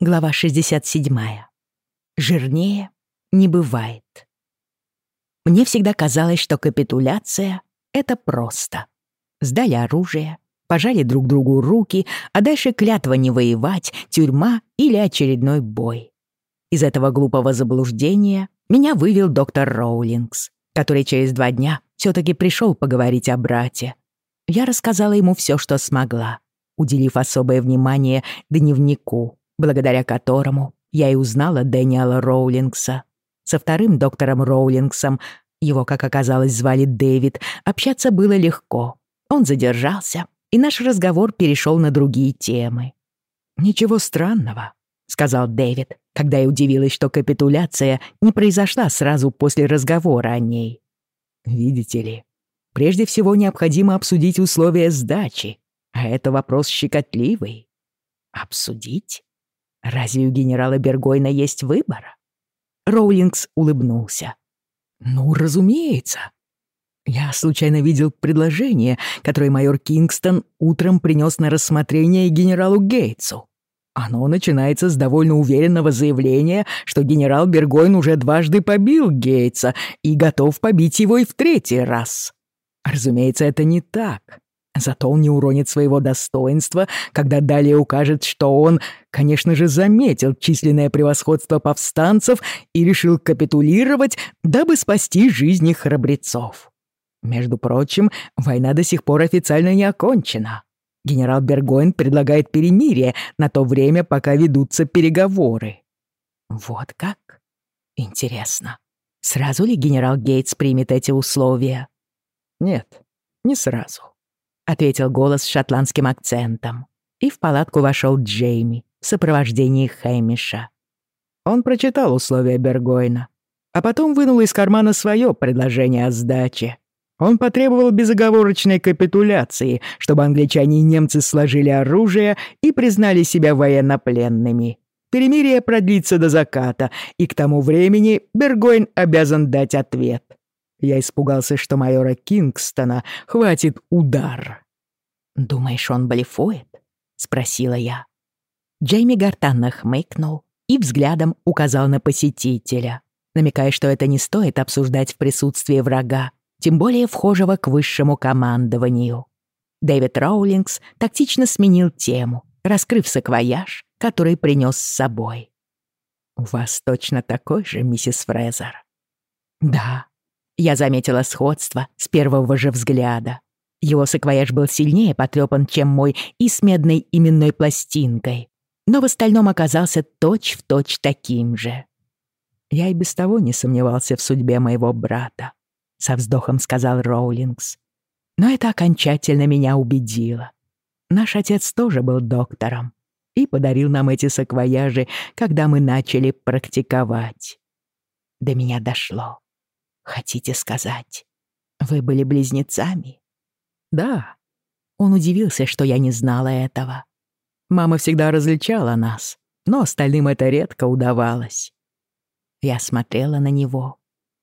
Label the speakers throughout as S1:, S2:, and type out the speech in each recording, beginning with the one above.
S1: Глава 67. Жирнее не бывает. Мне всегда казалось, что капитуляция — это просто. Сдали оружие, пожали друг другу руки, а дальше клятва не воевать, тюрьма или очередной бой. Из этого глупого заблуждения меня вывел доктор Роулингс, который через два дня все таки пришел поговорить о брате. Я рассказала ему все, что смогла, уделив особое внимание дневнику, благодаря которому я и узнала Дэниела Роулингса. Со вторым доктором Роулингсом, его, как оказалось, звали Дэвид, общаться было легко. Он задержался, и наш разговор перешел на другие темы. «Ничего странного», — сказал Дэвид, когда я удивилась, что капитуляция не произошла сразу после разговора о ней. «Видите ли, прежде всего необходимо обсудить условия сдачи, а это вопрос щекотливый». «Обсудить?» Разве у генерала Бергойна есть выбор? Роулингс улыбнулся. Ну, разумеется. Я случайно видел предложение, которое майор Кингстон утром принес на рассмотрение генералу Гейтсу. Оно начинается с довольно уверенного заявления, что генерал Бергойн уже дважды побил Гейтса и готов побить его и в третий раз. Разумеется, это не так. Зато он не уронит своего достоинства, когда далее укажет, что он, конечно же, заметил численное превосходство повстанцев и решил капитулировать, дабы спасти жизни храбрецов. Между прочим, война до сих пор официально не окончена. Генерал Бергойн предлагает перемирие на то время, пока ведутся переговоры. Вот как? Интересно. Сразу ли генерал Гейтс примет эти условия? Нет, не сразу ответил голос с шотландским акцентом. И в палатку вошел Джейми в сопровождении Хэмиша. Он прочитал условия Бергойна, а потом вынул из кармана свое предложение о сдаче. Он потребовал безоговорочной капитуляции, чтобы англичане и немцы сложили оружие и признали себя военнопленными. Перемирие продлится до заката, и к тому времени Бергойн обязан дать ответ. Я испугался, что майора Кингстона хватит удар. «Думаешь, он блефует?» — спросила я. Джейми гортанно хмыкнул и взглядом указал на посетителя, намекая, что это не стоит обсуждать в присутствии врага, тем более вхожего к высшему командованию. Дэвид Роулингс тактично сменил тему, раскрыв саквояж, который принес с собой. «У вас точно такой же, миссис Фрезер?» «Да», я заметила сходство с первого же взгляда. Его саквояж был сильнее потрёпан, чем мой, и с медной именной пластинкой, но в остальном оказался точь-в-точь точь таким же. «Я и без того не сомневался в судьбе моего брата», — со вздохом сказал Роулингс. «Но это окончательно меня убедило. Наш отец тоже был доктором и подарил нам эти саквояжи, когда мы начали практиковать. До меня дошло. Хотите сказать, вы были близнецами? Да. Он удивился, что я не знала этого. Мама всегда различала нас, но остальным это редко удавалось. Я смотрела на него,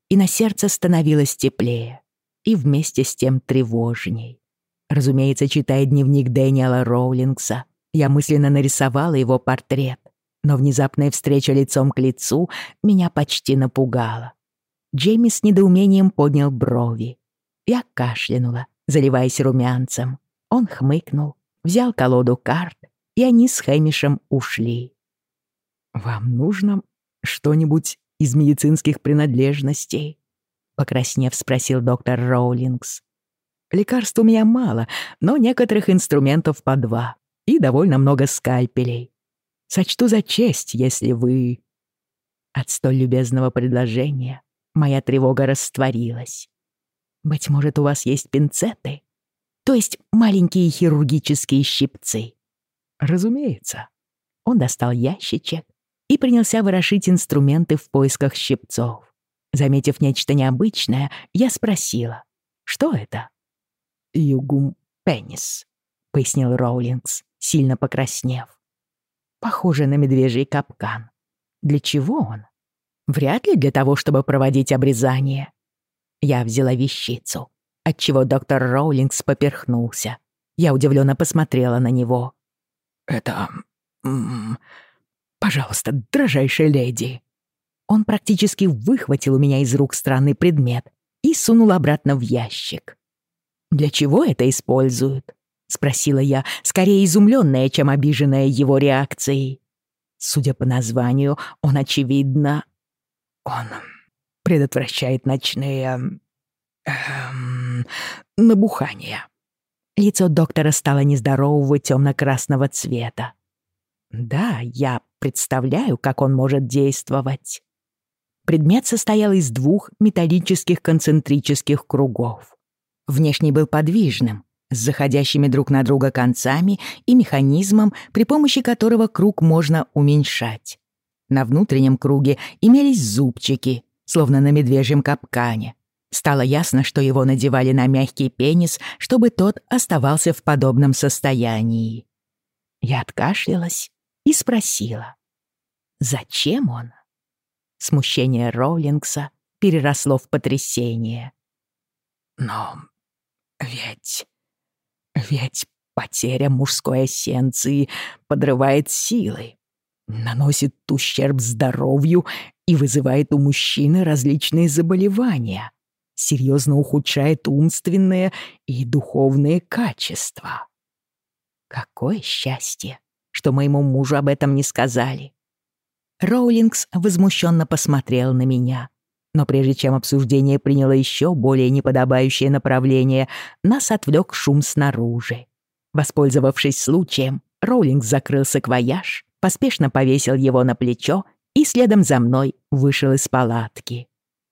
S1: и на сердце становилось теплее, и вместе с тем тревожней. Разумеется, читая дневник Дэниела Роулингса, я мысленно нарисовала его портрет, но внезапная встреча лицом к лицу меня почти напугала. Джейми с недоумением поднял брови. Я кашлянула, заливаясь румянцем. Он хмыкнул, взял колоду карт, и они с Хэмишем ушли. «Вам нужно что-нибудь из медицинских принадлежностей?» Покраснев, спросил доктор Роулингс. «Лекарств у меня мало, но некоторых инструментов по два и довольно много скальпелей. Сочту за честь, если вы...» От столь любезного предложения Моя тревога растворилась. Быть может, у вас есть пинцеты? То есть маленькие хирургические щипцы? Разумеется. Он достал ящичек и принялся ворошить инструменты в поисках щипцов. Заметив нечто необычное, я спросила, что это? «Югум пенис», — пояснил Роулингс, сильно покраснев. «Похоже на медвежий капкан. Для чего он?» Вряд ли для того, чтобы проводить обрезание. Я взяла вещицу, отчего доктор Роулингс поперхнулся. Я удивленно посмотрела на него. «Это... Пожалуйста, дрожайшая леди». Он практически выхватил у меня из рук странный предмет и сунул обратно в ящик. «Для чего это используют?» — спросила я, скорее изумленная, чем обиженная его реакцией. Судя по названию, он, очевидно... Он предотвращает ночные... Эм, набухания. Лицо доктора стало нездорового темно-красного цвета. Да, я представляю, как он может действовать. Предмет состоял из двух металлических концентрических кругов. Внешний был подвижным, с заходящими друг на друга концами и механизмом, при помощи которого круг можно уменьшать. На внутреннем круге имелись зубчики, словно на медвежьем капкане. Стало ясно, что его надевали на мягкий пенис, чтобы тот оставался в подобном состоянии. Я откашлялась и спросила, зачем он? Смущение Роулингса переросло в потрясение. «Но ведь... ведь потеря мужской эссенции подрывает силы, наносит ущерб здоровью и вызывает у мужчины различные заболевания, серьезно ухудшает умственные и духовные качества. Какое счастье, что моему мужу об этом не сказали. Роулингс возмущенно посмотрел на меня. Но прежде чем обсуждение приняло еще более неподобающее направление, нас отвлек шум снаружи. Воспользовавшись случаем, Роулингс закрыл саквояж, поспешно повесил его на плечо и следом за мной вышел из палатки.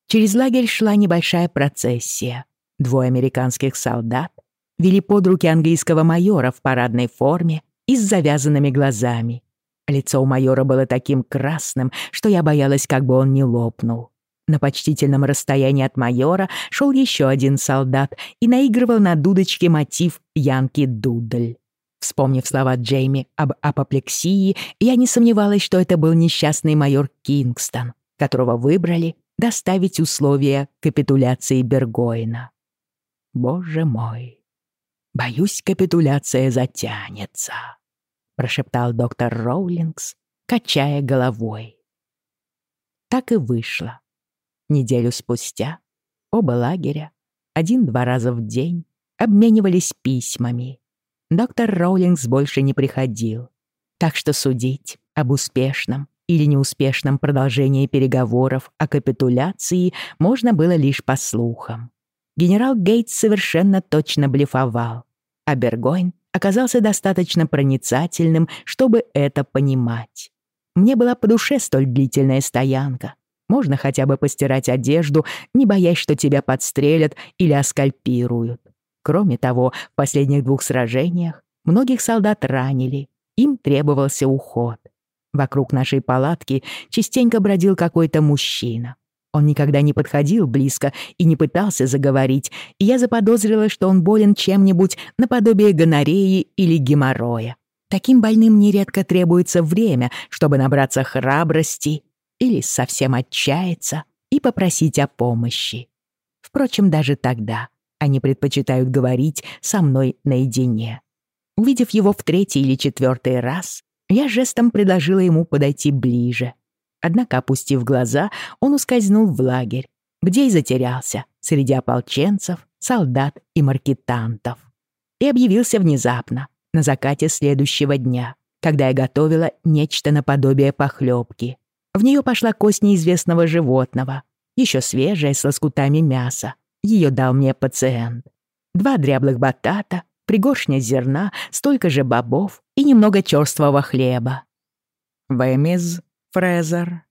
S1: Через лагерь шла небольшая процессия. Двое американских солдат вели под руки английского майора в парадной форме и с завязанными глазами. Лицо у майора было таким красным, что я боялась, как бы он не лопнул. На почтительном расстоянии от майора шел еще один солдат и наигрывал на дудочке мотив «Янки Дудль». Вспомнив слова Джейми об апоплексии, я не сомневалась, что это был несчастный майор Кингстон, которого выбрали доставить условия капитуляции Бергоина. Боже мой, боюсь, капитуляция затянется прошептал доктор Роулингс, качая головой. Так и вышло. Неделю спустя оба лагеря один-два раза в день обменивались письмами. Доктор Роулингс больше не приходил, так что судить об успешном или неуспешном продолжении переговоров о капитуляции можно было лишь по слухам. Генерал Гейтс совершенно точно блефовал, а Бергойн оказался достаточно проницательным, чтобы это понимать. Мне была по душе столь длительная стоянка. Можно хотя бы постирать одежду, не боясь, что тебя подстрелят или оскальпируют. Кроме того, в последних двух сражениях многих солдат ранили, им требовался уход. Вокруг нашей палатки частенько бродил какой-то мужчина. Он никогда не подходил близко и не пытался заговорить, и я заподозрила, что он болен чем-нибудь наподобие гонореи или геморроя. Таким больным нередко требуется время, чтобы набраться храбрости или совсем отчаяться и попросить о помощи. Впрочем, даже тогда они предпочитают говорить со мной наедине. Увидев его в третий или четвертый раз, я жестом предложила ему подойти ближе — Однако, опустив глаза, он ускользнул в лагерь, где и затерялся среди ополченцев, солдат и маркетантов. И объявился внезапно, на закате следующего дня, когда я готовила нечто наподобие похлебки. В нее пошла кость неизвестного животного, еще свежая, с лоскутами мяса. Ее дал мне пациент. Два дряблых батата, пригоршня зерна, столько же бобов и немного черствого хлеба. «Вэмиз Фрезер.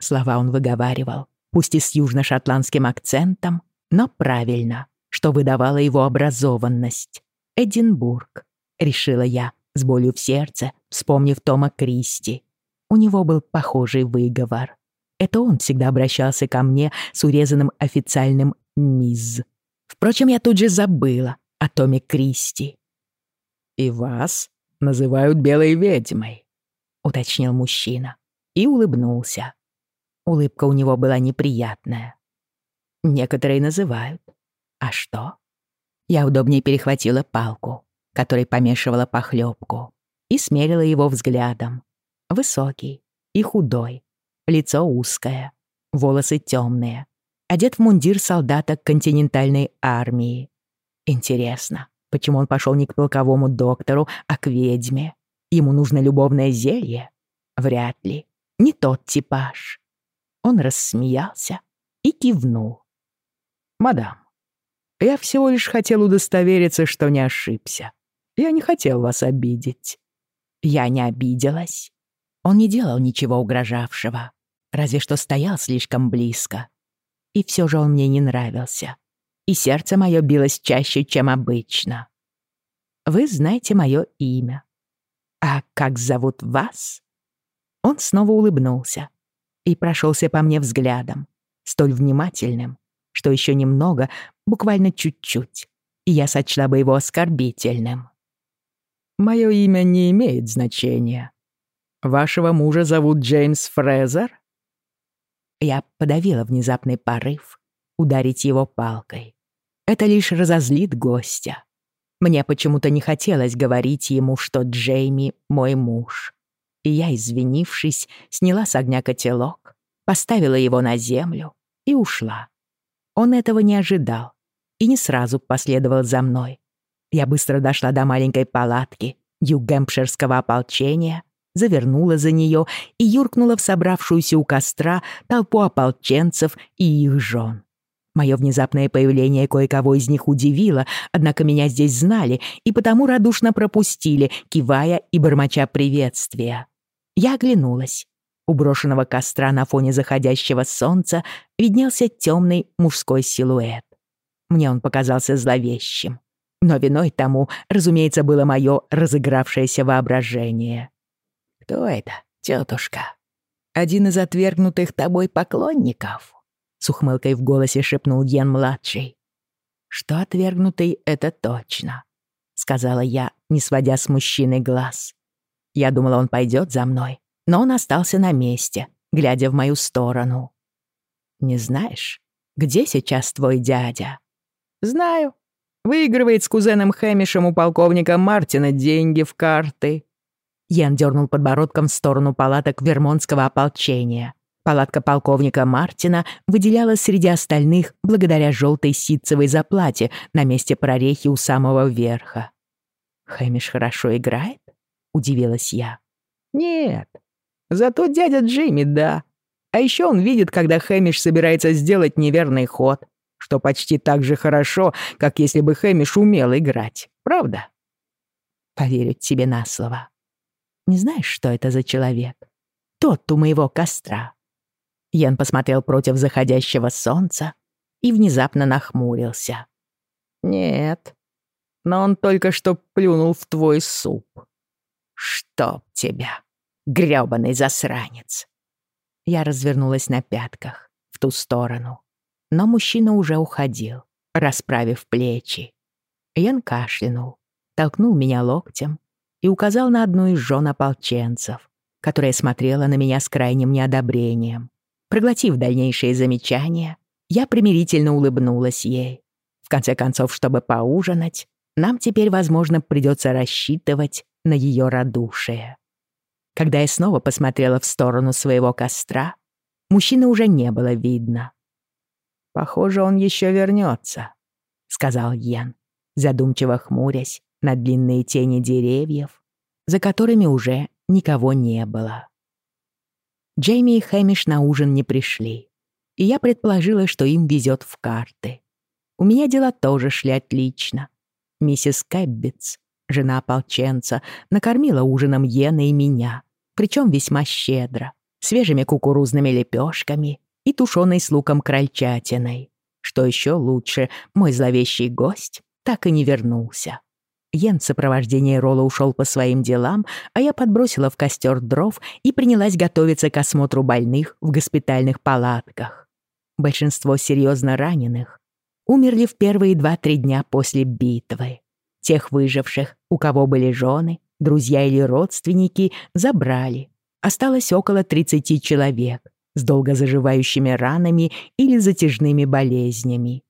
S1: Слова он выговаривал, пусть и с южно-шотландским акцентом, но правильно, что выдавало его образованность. Эдинбург, решила я, с болью в сердце, вспомнив Тома Кристи. У него был похожий выговор. Это он всегда обращался ко мне с урезанным официальным «мисс». Впрочем, я тут же забыла о Томе Кристи. «И вас называют белой ведьмой», — уточнил мужчина и улыбнулся. Улыбка у него была неприятная. Некоторые называют. А что? Я удобнее перехватила палку, которой помешивала похлебку, и смерила его взглядом. Высокий, и худой, лицо узкое, волосы темные, одет в мундир солдата континентальной армии. Интересно, почему он пошел не к полковому доктору, а к ведьме? Ему нужно любовное зелье? Вряд ли. Не тот типаж. Он рассмеялся и кивнул. «Мадам, я всего лишь хотел удостовериться, что не ошибся. Я не хотел вас обидеть». Я не обиделась. Он не делал ничего угрожавшего, разве что стоял слишком близко. И все же он мне не нравился. И сердце мое билось чаще, чем обычно. Вы знаете мое имя. А как зовут вас? Он снова улыбнулся и прошелся по мне взглядом, столь внимательным, что еще немного, буквально чуть-чуть, и я сочла бы его оскорбительным. «Мое имя не имеет значения. Вашего мужа зовут Джеймс Фрезер?» Я подавила внезапный порыв ударить его палкой. Это лишь разозлит гостя. Мне почему-то не хотелось говорить ему, что Джейми — мой муж. И я, извинившись, сняла с огня котелок, поставила его на землю и ушла. Он этого не ожидал и не сразу последовал за мной. Я быстро дошла до маленькой палатки Нью-Гэмпширского ополчения, завернула за нее и юркнула в собравшуюся у костра толпу ополченцев и их жен. Мое внезапное появление кое-кого из них удивило, однако меня здесь знали и потому радушно пропустили, кивая и бормоча приветствия. Я оглянулась. У брошенного костра на фоне заходящего солнца виднелся темный мужской силуэт. Мне он показался зловещим. Но виной тому, разумеется, было мое разыгравшееся воображение. «Кто это, тетушка? Один из отвергнутых тобой поклонников?» С ухмылкой в голосе шепнул Йен-младший. «Что отвергнутый — это точно», — сказала я, не сводя с мужчины глаз. Я думала, он пойдет за мной, но он остался на месте, глядя в мою сторону. «Не знаешь, где сейчас твой дядя?» «Знаю. Выигрывает с кузеном Хэмишем у полковника Мартина деньги в карты». Ян дернул подбородком в сторону палаток Вермонтского ополчения. Палатка полковника Мартина выделялась среди остальных благодаря желтой ситцевой заплате на месте прорехи у самого верха. «Хэмиш хорошо играет?» — удивилась я. «Нет, зато дядя Джимми, да. А еще он видит, когда Хэмиш собирается сделать неверный ход, что почти так же хорошо, как если бы Хэмиш умел играть. Правда?» «Поверю тебе на слово. Не знаешь, что это за человек? Тот у моего костра». Ян посмотрел против заходящего солнца и внезапно нахмурился. «Нет, но он только что плюнул в твой суп». «Чтоб тебя, грёбаный засранец!» Я развернулась на пятках, в ту сторону. Но мужчина уже уходил, расправив плечи. Ян кашлянул, толкнул меня локтем и указал на одну из жен ополченцев, которая смотрела на меня с крайним неодобрением. Проглотив дальнейшие замечания, я примирительно улыбнулась ей. В конце концов, чтобы поужинать, нам теперь, возможно, придется рассчитывать на ее радушие. Когда я снова посмотрела в сторону своего костра, мужчины уже не было видно. «Похоже, он еще вернется», — сказал Йен, задумчиво хмурясь на длинные тени деревьев, за которыми уже никого не было. Джейми и Хэмиш на ужин не пришли, и я предположила, что им везет в карты. У меня дела тоже шли отлично. Миссис Кэббитс жена ополченца, накормила ужином Йена и меня, причем весьма щедро, свежими кукурузными лепешками и тушеной с луком крольчатиной. Что еще лучше, мой зловещий гость так и не вернулся. Йен в сопровождении Ролла ушел по своим делам, а я подбросила в костер дров и принялась готовиться к осмотру больных в госпитальных палатках. Большинство серьезно раненых умерли в первые два-три дня после битвы. Тех выживших, у кого были жены, друзья или родственники, забрали. Осталось около 30 человек с долго заживающими ранами или затяжными болезнями.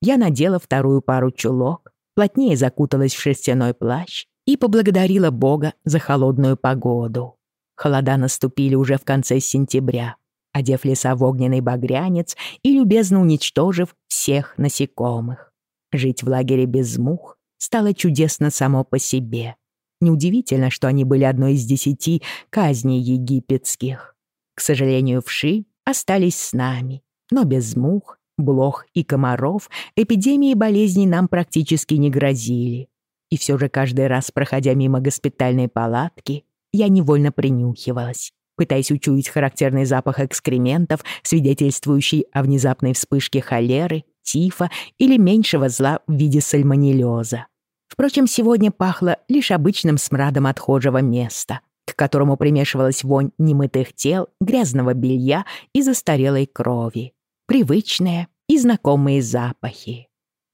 S1: Я надела вторую пару чулок, плотнее закуталась в шерстяной плащ и поблагодарила Бога за холодную погоду. Холода наступили уже в конце сентября, одев леса в огненный багрянец и любезно уничтожив всех насекомых. Жить в лагере без мух стало чудесно само по себе. Неудивительно, что они были одной из десяти казней египетских. К сожалению, вши остались с нами, но без мух, блох и комаров эпидемии болезней нам практически не грозили. И все же каждый раз, проходя мимо госпитальной палатки, я невольно принюхивалась, пытаясь учуять характерный запах экскрементов, свидетельствующий о внезапной вспышке холеры, тифа или меньшего зла в виде сальмонеллеза. Впрочем, сегодня пахло лишь обычным смрадом отхожего места, к которому примешивалась вонь немытых тел, грязного белья и застарелой крови. Привычные и знакомые запахи.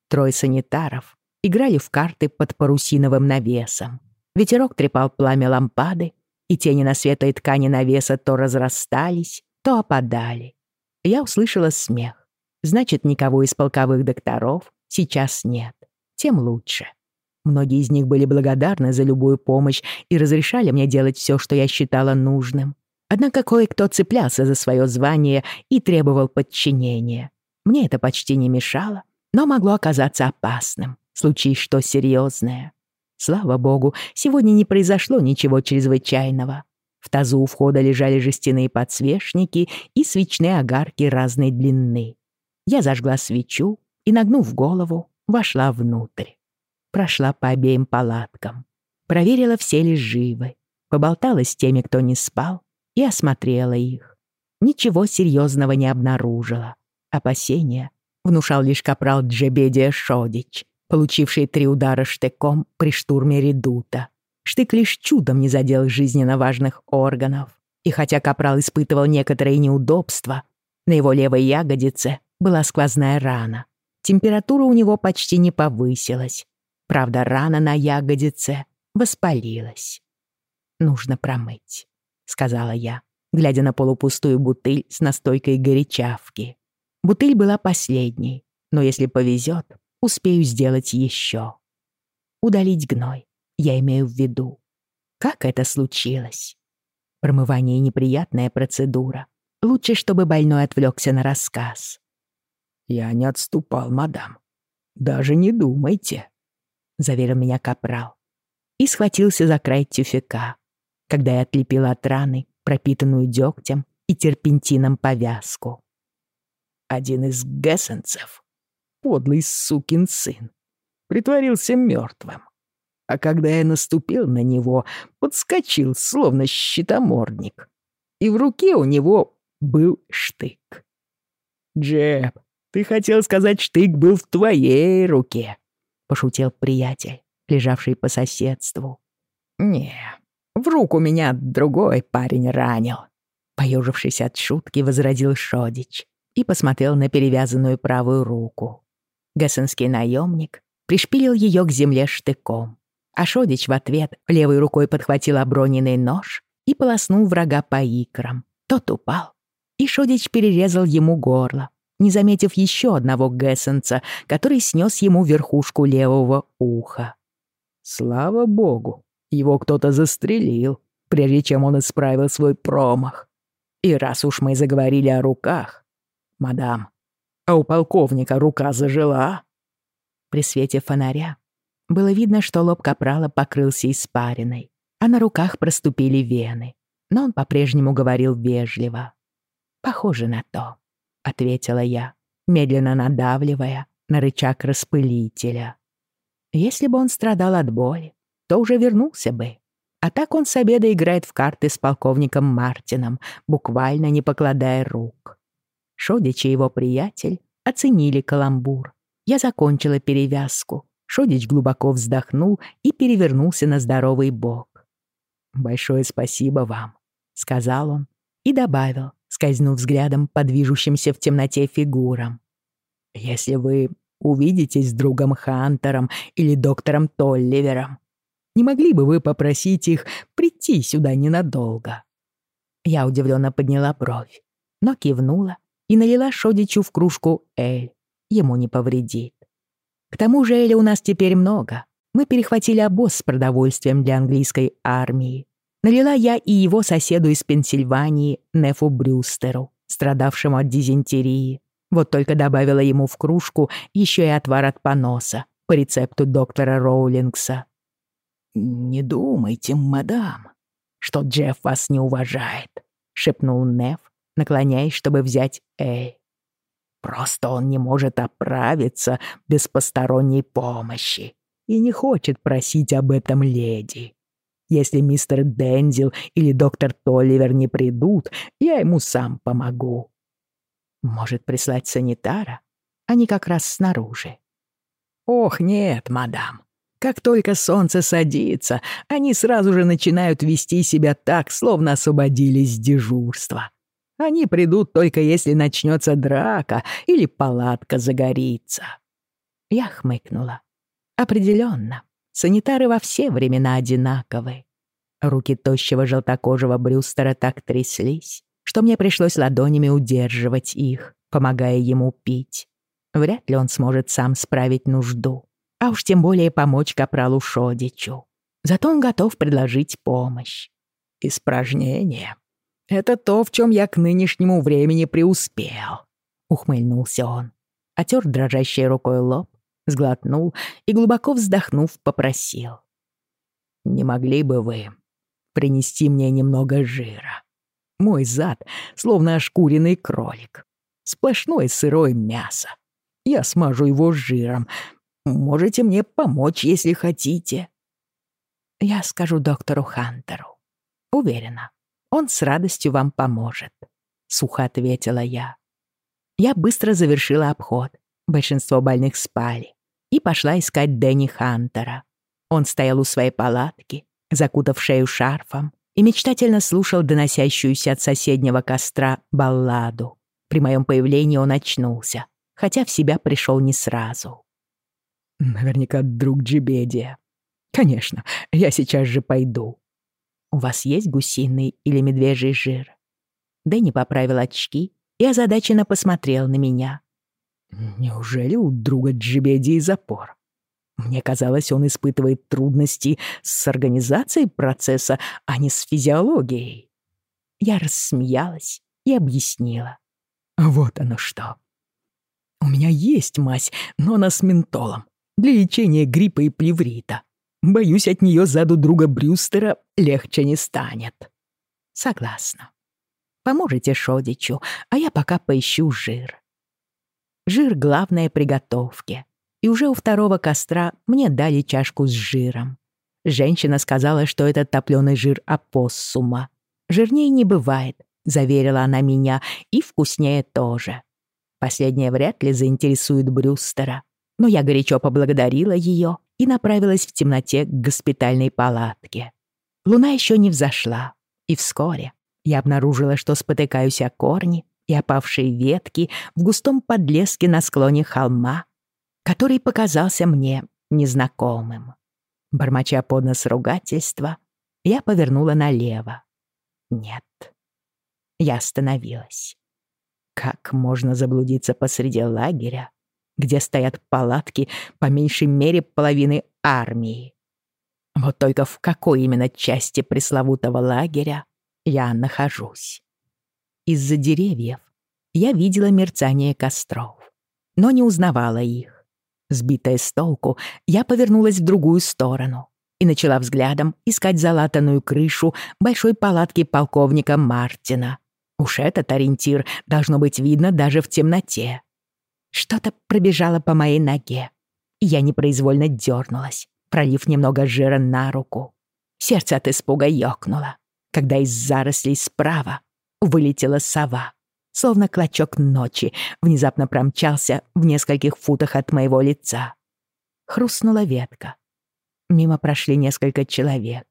S1: Трое санитаров играли в карты под парусиновым навесом. Ветерок трепал пламя лампады, и тени на светлой ткани навеса то разрастались, то опадали. Я услышала смех. Значит, никого из полковых докторов сейчас нет. Тем лучше. Многие из них были благодарны за любую помощь и разрешали мне делать все, что я считала нужным. Однако кое-кто цеплялся за свое звание и требовал подчинения. Мне это почти не мешало, но могло оказаться опасным, случись что серьезное. Слава богу, сегодня не произошло ничего чрезвычайного. В тазу у входа лежали жестяные подсвечники и свечные огарки разной длины. Я зажгла свечу и, нагнув голову, вошла внутрь прошла по обеим палаткам, проверила, все ли живы, поболтала с теми, кто не спал, и осмотрела их. Ничего серьезного не обнаружила. Опасения внушал лишь капрал Джебедия Шодич, получивший три удара штыком при штурме редута. Штык лишь чудом не задел жизненно важных органов. И хотя капрал испытывал некоторые неудобства, на его левой ягодице была сквозная рана. Температура у него почти не повысилась, Правда, рана на ягодице воспалилась. «Нужно промыть», — сказала я, глядя на полупустую бутыль с настойкой горячавки. Бутыль была последней, но если повезет, успею сделать еще. Удалить гной, я имею в виду. Как это случилось? Промывание — неприятная процедура. Лучше, чтобы больной отвлекся на рассказ.
S2: «Я не отступал, мадам. Даже не думайте», —
S1: заверил меня капрал. И схватился за край тюфяка, когда я отлепила от раны, пропитанную дегтем и терпентином повязку.
S2: Один из гессенцев, подлый сукин сын, притворился мертвым. А когда я наступил на него, подскочил, словно щитомордник. И в руке у него был штык. «Джеб, ты хотел сказать, штык был в твоей руке», — пошутил приятель, лежавший по соседству. «Не, в руку меня другой парень ранил», — поежившись от шутки, возразил Шодич и посмотрел на перевязанную правую руку. Гессенский наемник пришпилил ее к земле штыком, а Шодич в ответ левой рукой подхватил оброненный нож и полоснул врага по икрам. Тот упал, и Шодич перерезал ему горло, не заметив еще одного Гессенца, который снес ему верхушку левого уха. Слава богу, его кто-то застрелил, прежде чем он исправил свой промах. И раз уж мы заговорили о руках, мадам, а у полковника рука зажила.
S1: При свете фонаря было видно, что лоб капрала покрылся испариной, а на руках проступили вены, но он по-прежнему говорил вежливо. Похоже на то. — ответила я, медленно надавливая на рычаг распылителя. Если бы он страдал от боли, то уже вернулся бы. А так он с обеда играет в карты с полковником Мартином, буквально не покладая рук. Шодич и его приятель оценили каламбур. Я закончила перевязку. Шодич глубоко вздохнул и перевернулся на здоровый бок. «Большое спасибо вам», — сказал он и добавил, скользнув взглядом по движущимся в темноте фигурам. «Если вы увидитесь с другом Хантером или доктором Толливером, не могли бы вы попросить их прийти сюда ненадолго?» Я удивленно подняла бровь, но кивнула и налила Шодичу в кружку Эль. Ему не повредит. К тому же Эля у нас теперь много. Мы перехватили обоз с продовольствием для английской армии. налила я и его соседу из Пенсильвании, Нефу Брюстеру, страдавшему от дизентерии. Вот только добавила ему в кружку еще и отвар от поноса по рецепту доктора Роулингса. «Не думайте, мадам, что Джефф вас не уважает», — шепнул Неф, наклоняясь, чтобы взять Эй. «Просто он не может оправиться без посторонней помощи и не хочет просить об этом леди. Если мистер Дензил или доктор Толливер не придут, я ему сам помогу. Может, прислать санитара? Они как раз снаружи. Ох, нет, мадам. Как только солнце садится, они сразу же начинают вести себя так, словно освободились с дежурства. Они придут только если начнется драка или палатка загорится. Я хмыкнула. Определенно, санитары во все времена одинаковы. Руки тощего желтокожего Брюстера так тряслись, что мне пришлось ладонями удерживать их, помогая ему пить. Вряд ли он сможет сам справить нужду, а уж тем более помочь капралу Шодичу. Зато он готов предложить помощь. Испражнение — это то, в чем я к нынешнему времени преуспел, — ухмыльнулся он. Отер дрожащей рукой лоб сглотнул и, глубоко вздохнув, попросил. «Не могли бы вы принести мне немного жира? Мой зад словно ошкуренный кролик. Сплошное сырое мясо. Я смажу его жиром. Можете мне помочь, если хотите». «Я скажу доктору Хантеру. Уверена, он с радостью вам поможет», — сухо ответила я. Я быстро завершила обход. Большинство больных спали и пошла искать Дэнни Хантера. Он стоял у своей палатки, закутав шею шарфом, и мечтательно слушал доносящуюся от соседнего костра балладу. При моем появлении он очнулся, хотя в себя пришел не сразу. «Наверняка друг Джибедия. Конечно, я сейчас же пойду». «У вас есть гусиный или медвежий жир?» Дэнни поправил очки и озадаченно посмотрел на меня. Неужели у друга Джибедии запор? Мне казалось, он испытывает трудности с организацией процесса, а не с физиологией. Я рассмеялась и объяснила. Вот оно что. У меня есть мазь, но она с ментолом, для лечения гриппа и плеврита. Боюсь, от нее заду друга Брюстера легче не станет. Согласна. Поможете Шодичу, а я пока поищу жир. Жир — главное приготовки. И уже у второго костра мне дали чашку с жиром. Женщина сказала, что это топлёный жир опоссума. Жирнее не бывает, заверила она меня, и вкуснее тоже. Последнее вряд ли заинтересует Брюстера. Но я горячо поблагодарила ее и направилась в темноте к госпитальной палатке. Луна еще не взошла, и вскоре я обнаружила, что спотыкаюсь о корни и опавшие ветки в густом подлеске на склоне холма, который показался мне незнакомым. Бормоча под нос ругательства, я повернула налево. Нет. Я остановилась. Как можно заблудиться посреди лагеря, где стоят палатки по меньшей мере половины армии? Вот только в какой именно части пресловутого лагеря я нахожусь? Из-за деревьев я видела мерцание костров, но не узнавала их. Сбитая с толку, я повернулась в другую сторону и начала взглядом искать залатанную крышу большой палатки полковника Мартина. Уж этот ориентир должно быть видно даже в темноте. Что-то пробежало по моей ноге, я непроизвольно дернулась, пролив немного жира на руку. Сердце от испуга ёкнуло, когда из зарослей справа вылетела сова. Словно клочок ночи внезапно промчался в нескольких футах от моего лица. Хрустнула ветка. Мимо прошли несколько человек.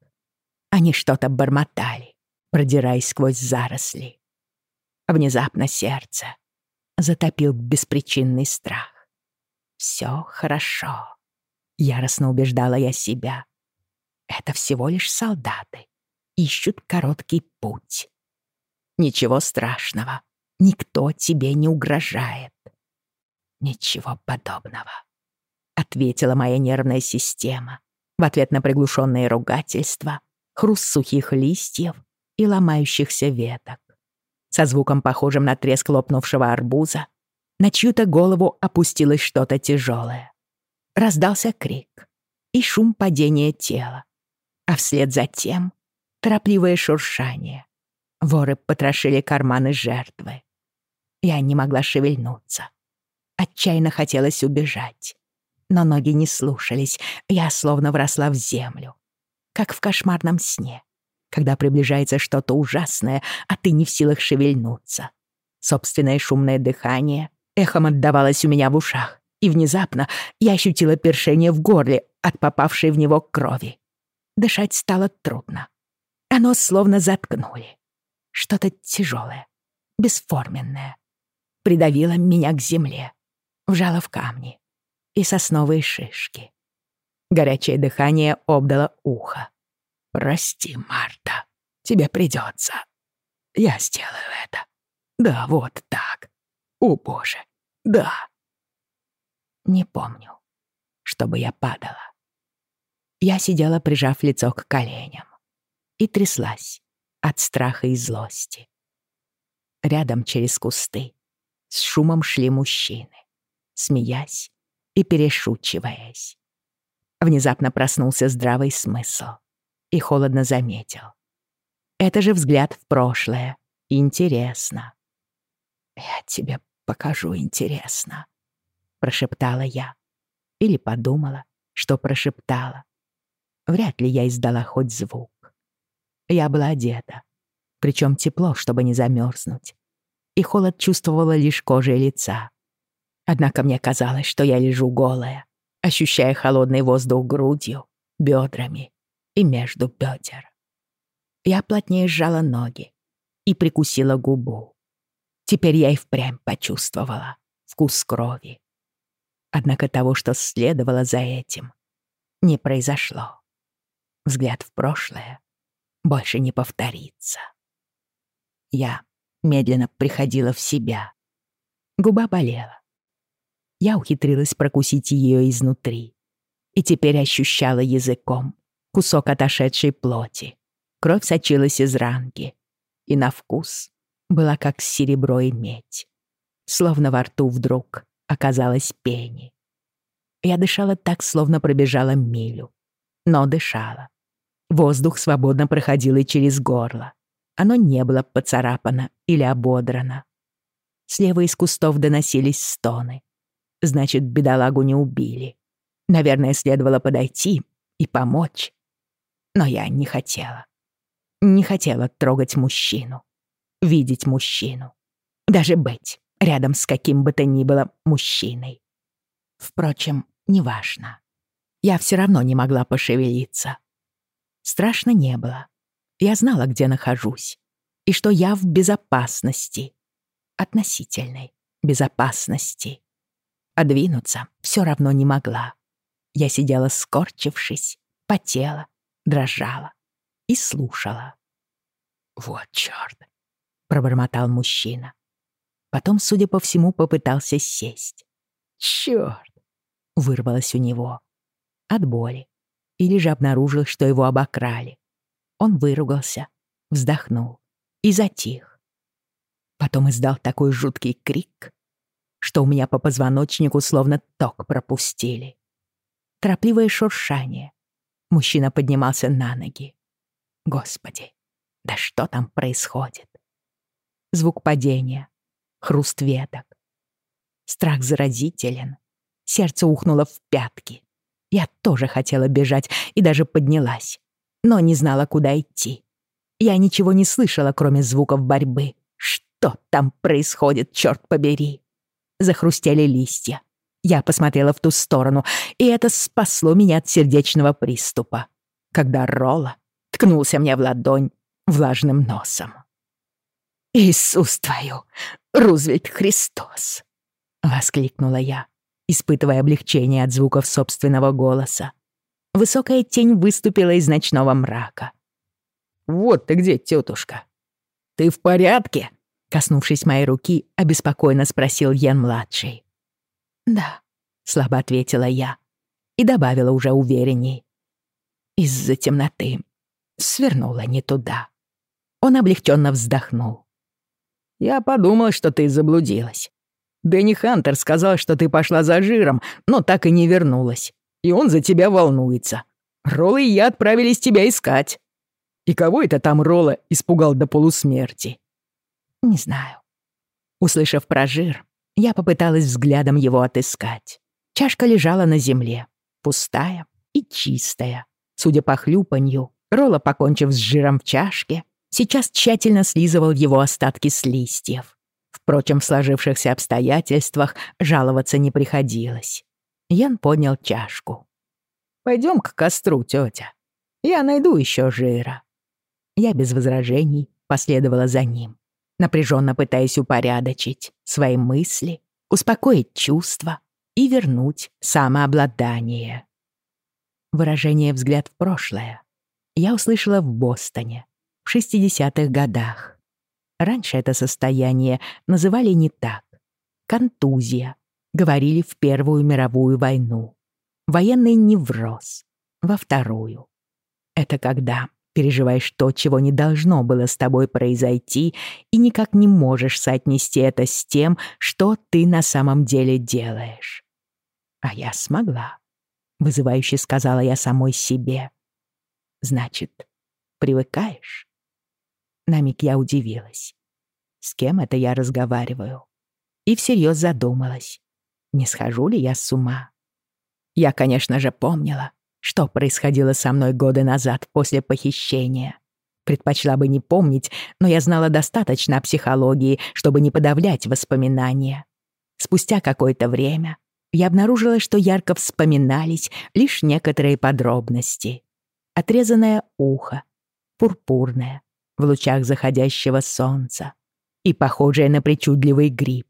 S1: Они что-то бормотали, продираясь сквозь заросли. Внезапно сердце затопил беспричинный страх. «Всё хорошо», — яростно убеждала я себя. «Это всего лишь солдаты. Ищут короткий путь. Ничего страшного. Никто тебе не угрожает. Ничего подобного. Ответила моя нервная система в ответ на приглушенные ругательства хруст сухих листьев и ломающихся веток. Со звуком, похожим на треск лопнувшего арбуза, на чью-то голову опустилось что-то тяжелое. Раздался крик и шум падения тела, а вслед за тем торопливое шуршание. Воры потрошили карманы жертвы. Я не могла шевельнуться. Отчаянно хотелось убежать. Но ноги не слушались, я словно вросла в землю. Как в кошмарном сне, когда приближается что-то ужасное, а ты не в силах шевельнуться. Собственное шумное дыхание эхом отдавалось у меня в ушах, и внезапно я ощутила першение в горле от попавшей в него крови. Дышать стало трудно. Оно словно заткнули. Что-то тяжелое, бесформенное. Придавило меня к земле, вжало в камни и сосновые шишки. Горячее дыхание обдало ухо. «Прости, Марта, тебе придется. Я сделаю это. Да, вот так. О, Боже, да». Не помню, чтобы я падала. Я сидела, прижав лицо к коленям, и тряслась от страха и злости. Рядом через кусты с шумом шли мужчины, смеясь и перешучиваясь. Внезапно проснулся здравый смысл и холодно заметил. Это же взгляд в прошлое. Интересно. «Я тебе покажу интересно», — прошептала я. Или подумала, что прошептала. Вряд ли я издала хоть звук. Я была одета, причем тепло, чтобы не замерзнуть, и холод чувствовала лишь кожей лица. Однако мне казалось, что я лежу голая, ощущая холодный воздух грудью, бедрами и между бедер. Я плотнее сжала ноги и прикусила губу. Теперь я и впрямь почувствовала вкус крови. Однако того, что следовало за этим, не произошло. Взгляд в прошлое больше не повторится. Я медленно приходила в себя. Губа болела. Я ухитрилась прокусить ее изнутри. И теперь ощущала языком кусок отошедшей плоти. Кровь сочилась из ранки. И на вкус была как серебро и медь. Словно во рту вдруг оказалась пени. Я дышала так, словно пробежала милю. Но дышала. Воздух свободно проходил и через горло. Оно не было поцарапано или ободрано. Слева из кустов доносились стоны. Значит, бедолагу не убили. Наверное, следовало подойти и помочь. Но я не хотела. Не хотела трогать мужчину. Видеть мужчину. Даже быть рядом с каким бы то ни было мужчиной. Впрочем, неважно. Я все равно не могла пошевелиться. Страшно не было. Я знала, где нахожусь, и что я в безопасности. Относительной безопасности. А двинуться все равно не могла. Я сидела скорчившись, потела, дрожала и слушала. «Вот чёрт!» — пробормотал мужчина. Потом, судя по всему, попытался сесть. «Чёрт!» — вырвалось у него. От боли или же обнаружил, что его обокрали. Он выругался, вздохнул и затих. Потом издал такой жуткий крик, что у меня по позвоночнику словно ток пропустили. Торопливое шуршание. Мужчина поднимался на ноги. Господи, да что там происходит? Звук падения, хруст веток. Страх заразителен. Сердце ухнуло в пятки. Я тоже хотела бежать и даже поднялась, но не знала, куда идти. Я ничего не слышала, кроме звуков борьбы. Что там происходит, черт побери? Захрустели листья. Я посмотрела в ту сторону, и это спасло меня от сердечного приступа, когда Ролла ткнулся мне в ладонь влажным носом. «Иисус твою, Рузвельт Христос!» — воскликнула я испытывая облегчение от звуков собственного голоса. Высокая тень выступила из ночного мрака. «Вот ты где, тетушка? Ты в порядке?» Коснувшись моей руки, обеспокоенно спросил Ян-младший. «Да», — слабо ответила я и добавила уже уверенней. «Из-за темноты свернула не туда. Он облегченно вздохнул.
S2: «Я подумал, что ты заблудилась. Дэнни Хантер сказал, что ты пошла за жиром, но так и не вернулась. И он за тебя волнуется. Роллы и я отправились тебя искать. И кого это там Ролла испугал до полусмерти?»
S1: «Не знаю». Услышав про жир, я попыталась взглядом его отыскать. Чашка лежала на земле, пустая и чистая. Судя по хлюпанью, Ролла, покончив с жиром в чашке, сейчас тщательно слизывал его остатки с листьев. Впрочем, в сложившихся обстоятельствах жаловаться не приходилось. Ян поднял чашку.
S2: Пойдем к костру, тетя. Я найду еще жира».
S1: Я без возражений последовала за ним, напряженно пытаясь упорядочить свои мысли, успокоить чувства и вернуть самообладание. Выражение «взгляд в прошлое» я услышала в Бостоне в 60-х годах. Раньше это состояние называли не так. Контузия, говорили в Первую мировую войну. Военный невроз во Вторую. Это когда переживаешь то, чего не должно было с тобой произойти, и никак не можешь соотнести это с тем, что ты на самом деле делаешь. А я смогла, вызывающе сказала я самой себе. Значит, привыкаешь? На миг я удивилась. С кем это я разговариваю? И всерьез задумалась, не схожу ли я с ума. Я, конечно же, помнила, что происходило со мной годы назад после похищения. Предпочла бы не помнить, но я знала достаточно о психологии, чтобы не подавлять воспоминания. Спустя какое-то время я обнаружила, что ярко вспоминались лишь некоторые подробности. Отрезанное ухо, пурпурное, в лучах заходящего солнца и похожее на причудливый гриб.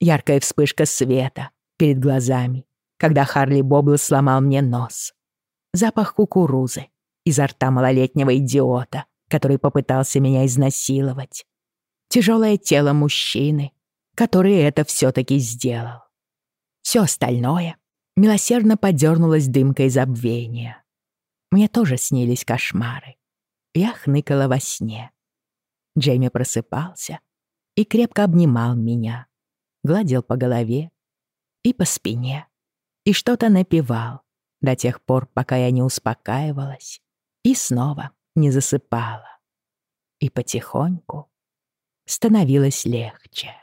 S1: Яркая вспышка света перед глазами, когда Харли Бобл сломал мне нос. Запах кукурузы изо рта малолетнего идиота, который попытался меня изнасиловать. Тяжелое тело мужчины, который это все-таки сделал. Все остальное милосердно подернулось дымкой забвения. Мне тоже снились кошмары. Я хныкала во сне. Джейми просыпался и крепко обнимал меня, гладил по голове и по спине, и что-то напевал до тех пор, пока я не успокаивалась и снова не засыпала. И потихоньку становилось легче.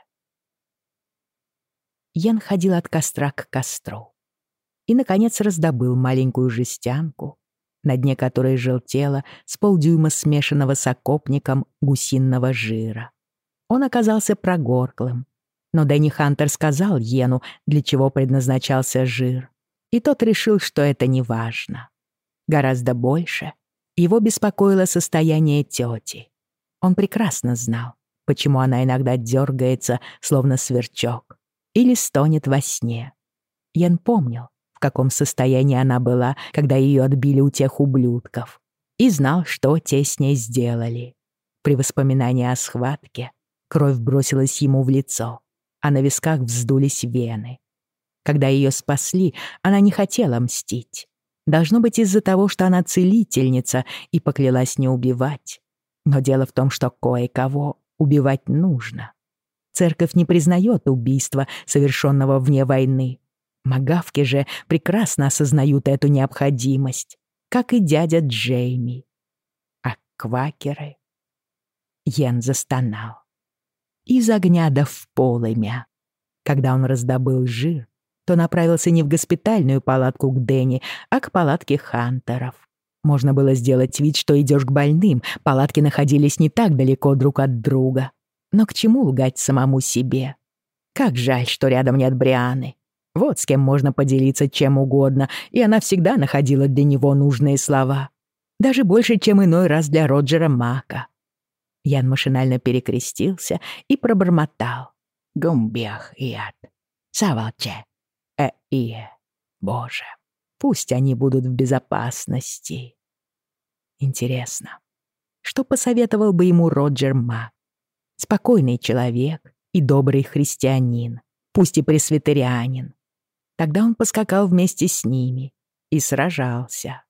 S1: Ян ходил от костра к костру и, наконец, раздобыл маленькую жестянку, на дне которой желтело с полдюйма смешанного с окопником гусиного жира. Он оказался прогорклым, но Дэнни Хантер сказал Йену, для чего предназначался жир, и тот решил, что это не важно. Гораздо больше его беспокоило состояние тети. Он прекрасно знал, почему она иногда дергается, словно сверчок, или стонет во сне. Ян помнил, в каком состоянии она была, когда ее отбили у тех ублюдков, и знал, что те с ней сделали. При воспоминании о схватке кровь бросилась ему в лицо, а на висках вздулись вены. Когда ее спасли, она не хотела мстить. Должно быть из-за того, что она целительница и поклялась не убивать. Но дело в том, что кое-кого убивать нужно. Церковь не признает убийства, совершенного вне войны, Магавки же прекрасно осознают эту необходимость, как и дядя Джейми. А квакеры... Йен застонал. Из огня да в полымя. Когда он раздобыл жир, то направился не в госпитальную палатку к Дэнни, а к палатке хантеров. Можно было сделать вид, что идешь к больным, палатки находились не так далеко друг от друга. Но к чему лгать самому себе? Как жаль, что рядом нет Брианы. Вот с кем можно поделиться чем угодно, и она всегда находила для него нужные слова. Даже больше, чем иной раз для Роджера Мака. Ян машинально перекрестился и пробормотал. «Гумбех яд. Савалче. Э ие. Боже, пусть они будут в безопасности». Интересно, что посоветовал бы ему Роджер Мак? Спокойный человек и добрый христианин, пусть и пресвитерианин, Тогда он поскакал вместе с ними и сражался.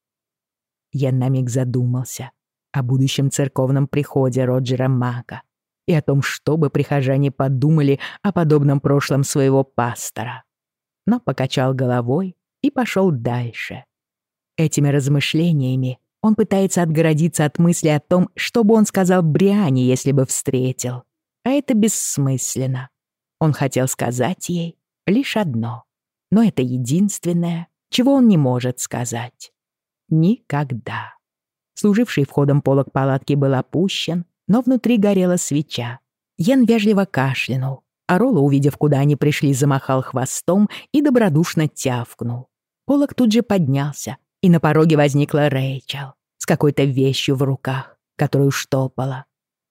S1: Я на миг задумался о будущем церковном приходе Роджера Мака и о том, что бы прихожане подумали о подобном прошлом своего пастора. Но покачал головой и пошел дальше. Этими размышлениями он пытается отгородиться от мысли о том, что бы он сказал Бриане, если бы встретил. А это бессмысленно. Он хотел сказать ей лишь одно. Но это единственное, чего он не может сказать. Никогда. Служивший входом полок палатки был опущен, но внутри горела свеча. Йен вежливо кашлянул, а Ролла, увидев, куда они пришли, замахал хвостом и добродушно тявкнул. Полок тут же поднялся, и на пороге возникла Рэйчел с какой-то вещью в руках, которую штопала.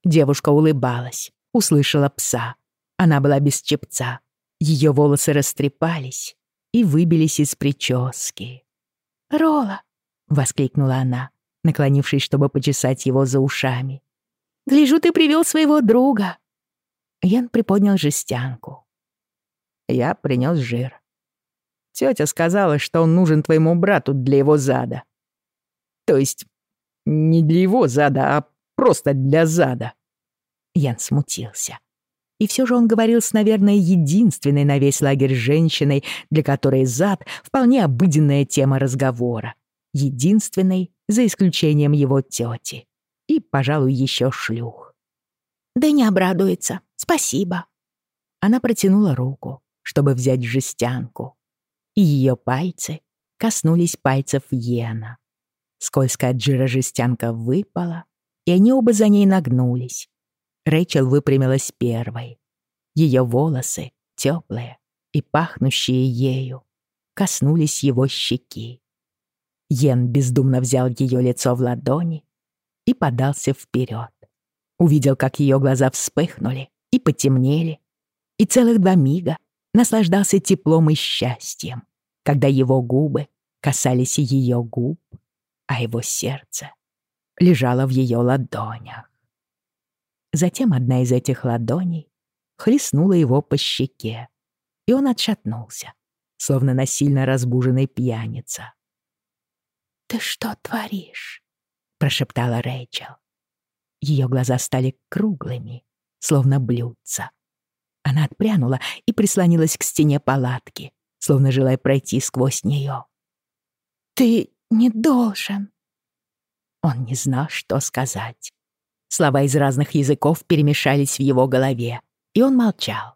S1: Девушка улыбалась, услышала пса. Она была без чепца. Ее волосы растрепались и выбились из прически.
S3: «Ролла!» — воскликнула она, наклонившись, чтобы почесать его за ушами. «Гляжу, ты привел своего друга!»
S1: Ян приподнял жестянку. «Я принес жир. Тетя сказала, что он нужен твоему брату для его зада. То есть не для его зада, а просто для зада». Ян смутился. И все же он говорил с, наверное, единственной на весь лагерь женщиной, для которой зад — вполне обыденная тема разговора. Единственной, за исключением его тети. И, пожалуй, еще шлюх.
S3: «Да не обрадуется. Спасибо».
S1: Она протянула руку, чтобы взять жестянку. И ее пальцы коснулись пальцев Йена. Скользкая от жира жестянка выпала, и они оба за ней нагнулись, Рэйчел выпрямилась первой. Ее волосы, теплые и пахнущие ею, коснулись его щеки. Йен бездумно взял ее лицо в ладони и подался вперед. Увидел, как ее глаза вспыхнули и потемнели, и целых два мига наслаждался теплом и счастьем, когда его губы касались ее губ, а его сердце лежало в ее ладонях. Затем одна из этих ладоней хлестнула его по щеке, и он отшатнулся, словно насильно разбуженный пьяница.
S3: «Ты что творишь?»
S1: — прошептала Рэйчел. Ее глаза стали круглыми, словно блюдца. Она отпрянула и прислонилась к стене палатки, словно желая пройти сквозь нее.
S3: «Ты не должен!»
S1: Он не знал, что сказать. Слова из разных языков перемешались в его голове, и он молчал.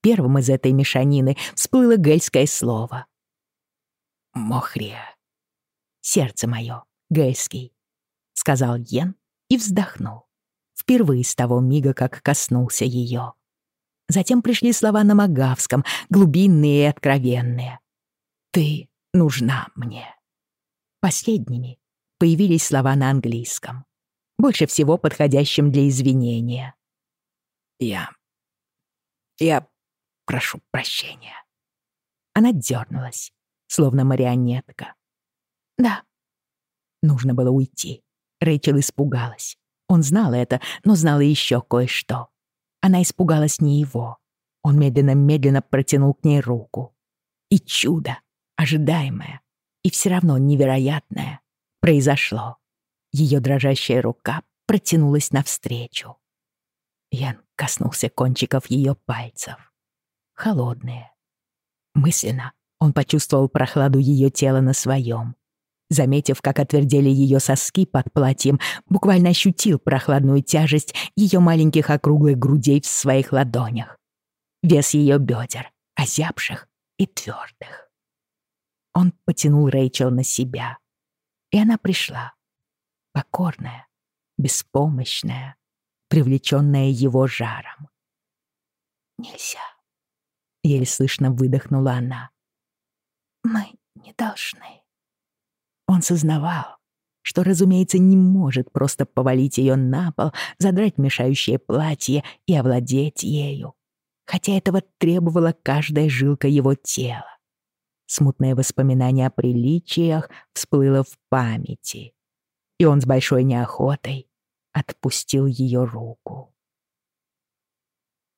S1: Первым из этой мешанины всплыло гельское слово. «Мохрия». «Сердце мое, гельский», — сказал Йен и вздохнул. Впервые с того мига, как коснулся ее. Затем пришли слова на магавском, глубинные и откровенные. «Ты нужна мне». Последними появились слова на английском больше всего подходящим для извинения. «Я... я прошу прощения». Она дернулась, словно марионетка.
S3: «Да».
S1: Нужно было уйти. Рэйчел испугалась. Он знал это, но знала еще кое-что. Она испугалась не его. Он медленно-медленно протянул к ней руку. И чудо, ожидаемое и все равно невероятное, произошло. Ее дрожащая рука протянулась навстречу. Ян коснулся кончиков ее пальцев. Холодные. Мысленно он почувствовал прохладу ее тела на своем. Заметив, как отвердели ее соски под платьем, буквально ощутил прохладную тяжесть ее маленьких округлых грудей в своих ладонях. Вес ее бедер, озябших и твердых. Он потянул Рэйчел на себя, и она пришла покорная, беспомощная, привлеченная его жаром.
S3: «Нельзя», —
S1: еле слышно выдохнула она.
S3: «Мы не должны».
S1: Он сознавал, что, разумеется, не может просто повалить ее на пол, задрать мешающее платье и овладеть ею, хотя этого требовала каждая жилка его тела. Смутное воспоминание о приличиях всплыло в памяти и он с большой неохотой отпустил ее руку.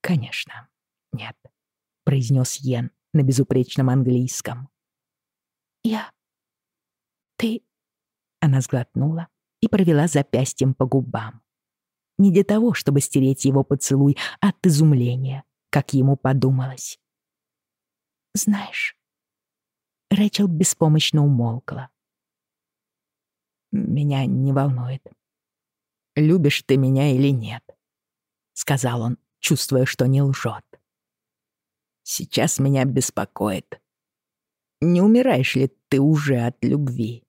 S1: «Конечно, нет», — произнес Йен на безупречном английском.
S3: «Я... ты...»
S1: Она сглотнула и провела запястьем по губам. Не для того, чтобы стереть его поцелуй от изумления, как ему подумалось. «Знаешь...» Рэчел беспомощно умолкла. «Меня не волнует, любишь ты меня или нет», — сказал он, чувствуя, что не лжет. «Сейчас меня беспокоит. Не умираешь ли ты уже от любви?»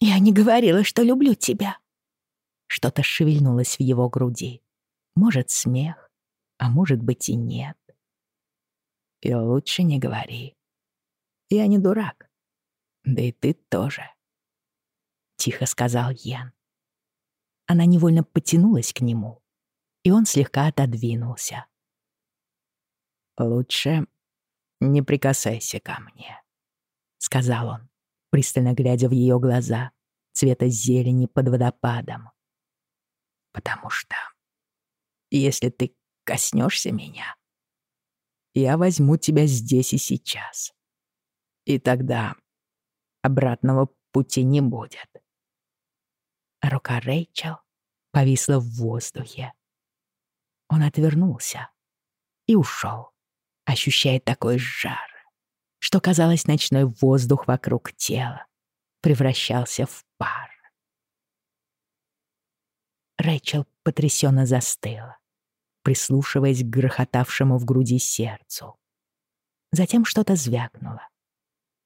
S1: «Я не говорила, что люблю тебя». Что-то шевельнулось в его груди. Может, смех, а может быть и нет. И лучше не говори. Я не дурак. Да и ты тоже. Тихо сказал Ян. Она невольно потянулась к нему, и он слегка отодвинулся. «Лучше не прикасайся ко мне», — сказал он, пристально глядя в ее глаза, цвета зелени под водопадом. «Потому что если ты коснешься меня, я возьму тебя здесь и сейчас. И тогда обратного пути не будет. Рука Рэйчел повисла в воздухе. Он отвернулся и ушел, ощущая такой жар, что, казалось, ночной воздух вокруг тела превращался в пар. Рэйчел потрясенно застыла прислушиваясь к грохотавшему в груди сердцу. Затем что-то звякнуло.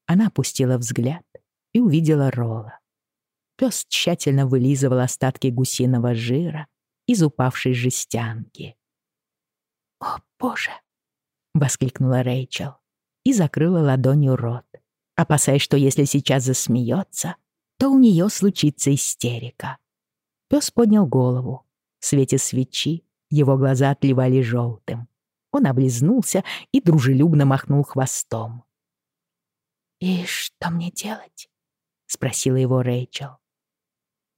S1: Она опустила взгляд и увидела Ролла. Пёс тщательно вылизывал остатки гусиного жира из упавшей жестянки. «О, Боже!» — воскликнула Рэйчел и закрыла ладонью рот, опасаясь, что если сейчас засмеется, то у нее случится истерика. Пёс поднял голову. В свете свечи его глаза отливали желтым. Он облизнулся и дружелюбно махнул хвостом. «И что мне делать?» — спросила его Рэйчел.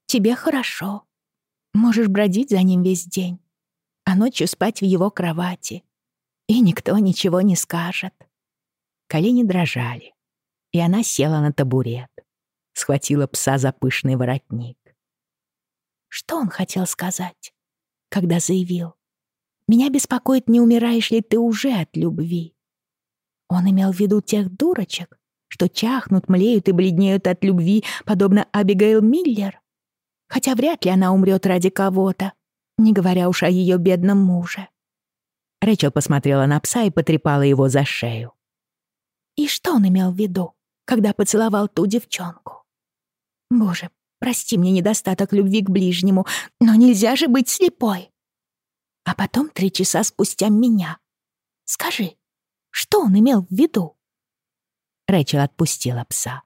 S1: «Тебе хорошо. Можешь бродить за ним весь день, а ночью спать в его кровати. И никто ничего не скажет». Колени дрожали, и она села на табурет, схватила пса за пышный воротник. Что он хотел сказать? когда заявил «Меня беспокоит, не умираешь ли ты уже от любви». Он имел в виду тех дурочек, что чахнут, млеют и бледнеют от любви, подобно Абигейл Миллер. Хотя вряд ли она умрет ради кого-то, не говоря уж о ее бедном муже. Рэчел посмотрела на пса и потрепала его за шею. И что он имел в виду, когда поцеловал ту девчонку? Боже, Прости мне недостаток любви к ближнему, но нельзя же быть слепой. А потом три часа спустя меня. Скажи, что он имел в виду?» Рэчел отпустила пса.